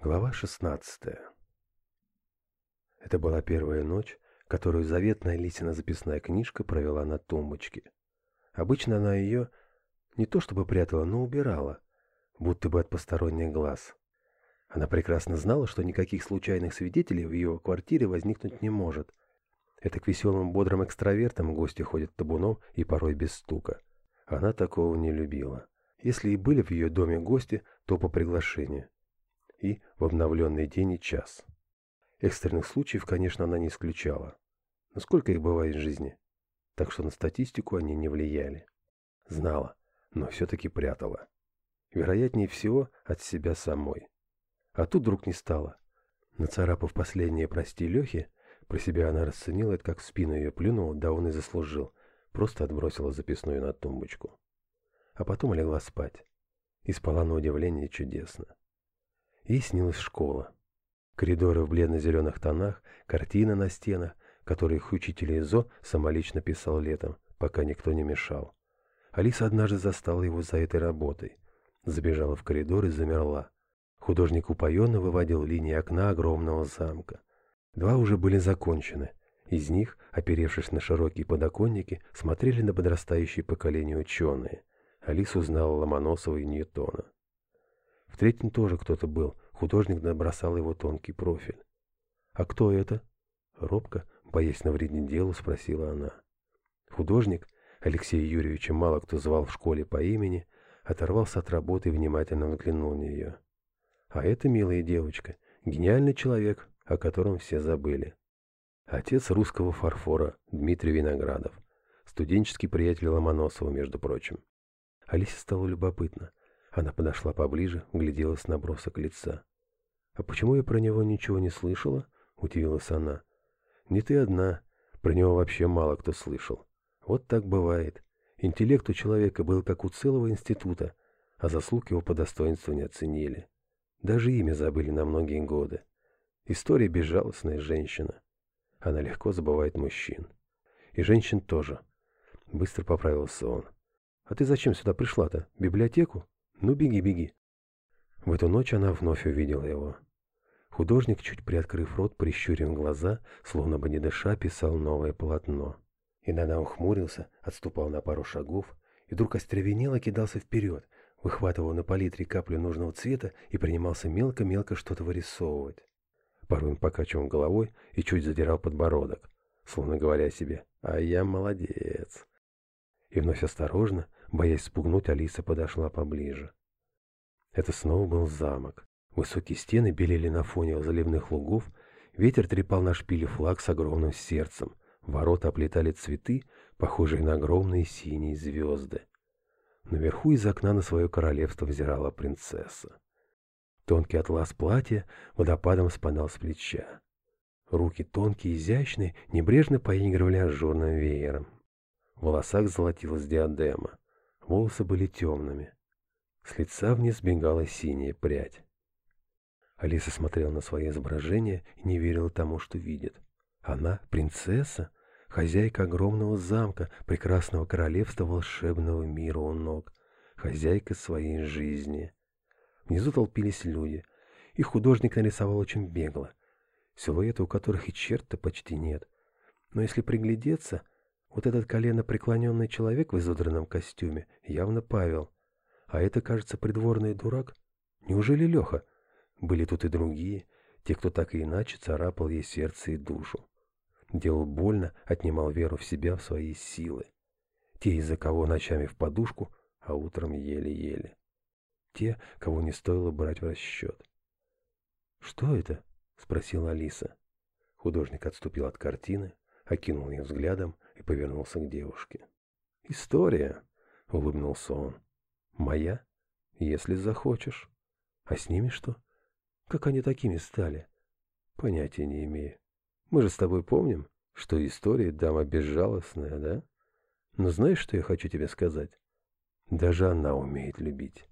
Глава 16. Это была первая ночь, которую заветная Лисина записная книжка провела на тумбочке. Обычно она ее не то чтобы прятала, но убирала, будто бы от посторонних глаз. Она прекрасно знала, что никаких случайных свидетелей в ее квартире возникнуть не может. Это к веселым бодрым экстравертам гости ходят табуном и порой без стука. Она такого не любила. Если и были в ее доме гости, то по приглашению – и в обновленный день и час. Экстренных случаев, конечно, она не исключала. Но сколько их бывает в жизни? Так что на статистику они не влияли. Знала, но все-таки прятала. Вероятнее всего, от себя самой. А тут вдруг не стало. Нацарапав последнее «Прости, Лехе», про себя она расценила это, как в спину ее плюнула, да он и заслужил. Просто отбросила записную на тумбочку. А потом легла спать. И спала на удивление чудесно. Ей снилась школа. Коридоры в бледно-зеленых тонах, картины на стенах, которых учитель Изо самолично писал летом, пока никто не мешал. Алиса однажды застала его за этой работой. Забежала в коридор и замерла. Художник упоенно выводил линии окна огромного замка. Два уже были закончены. Из них, оперевшись на широкие подоконники, смотрели на подрастающее поколение ученые. Алиса узнала Ломоносова и Ньютона третьим тоже кто-то был, художник набросал его тонкий профиль. «А кто это?» Робко, боясь навредить делу, спросила она. Художник, Алексея Юрьевича мало кто звал в школе по имени, оторвался от работы и внимательно взглянул на нее. «А это, милая девочка, гениальный человек, о котором все забыли. Отец русского фарфора Дмитрий Виноградов, студенческий приятель Ломоносова, между прочим. Алисе стало любопытно, она подошла поближе, гляделась на бросок лица. «А почему я про него ничего не слышала?» — удивилась она. «Не ты одна. Про него вообще мало кто слышал. Вот так бывает. Интеллект у человека был как у целого института, а заслуг его по достоинству не оценили. Даже имя забыли на многие годы. История безжалостная женщина. Она легко забывает мужчин. И женщин тоже». Быстро поправился он. «А ты зачем сюда пришла-то? Библиотеку?» Ну беги, беги. В эту ночь она вновь увидела его. Художник, чуть приоткрыв рот, прищурив глаза, словно бы не дыша, писал новое полотно. Иногда он хмурился, отступал на пару шагов, и вдруг остревенело кидался вперед, выхватывал на палитре каплю нужного цвета и принимался мелко-мелко что-то вырисовывать. Порой он покачивал головой и чуть задирал подбородок, словно говоря себе «А я молодец». И вновь осторожно, боясь спугнуть Алиса подошла поближе. Это снова был замок. Высокие стены белели на фоне заливных лугов, ветер трепал на шпиле флаг с огромным сердцем, ворота оплетали цветы, похожие на огромные синие звезды. Наверху из окна на свое королевство взирала принцесса. Тонкий атлас платья водопадом спадал с плеча. Руки тонкие, изящные, небрежно поигрывали ажурным веером. В волосах золотилась диадема. Волосы были темными. С лица вниз бегала синяя прядь. Алиса смотрела на свое изображение и не верила тому, что видит. Она принцесса, хозяйка огромного замка, прекрасного королевства волшебного мира у ног, хозяйка своей жизни. Внизу толпились люди, и художник нарисовал очень бегло, силуэты у которых и черта почти нет. Но если приглядеться — вот этот колено преклоненный человек в изодранном костюме явно Павел. А это, кажется, придворный дурак. Неужели Леха? Были тут и другие, те, кто так и иначе царапал ей сердце и душу. Делал больно, отнимал веру в себя, в свои силы. Те, из-за кого ночами в подушку, а утром еле-еле. Те, кого не стоило брать в расчет. «Что это?» — спросила Алиса. Художник отступил от картины, окинул ее взглядом — и повернулся к девушке. «История», — улыбнулся он. «Моя, если захочешь. А с ними что? Как они такими стали?» «Понятия не имею. Мы же с тобой помним, что история дама безжалостная, да? Но знаешь, что я хочу тебе сказать? Даже она умеет любить».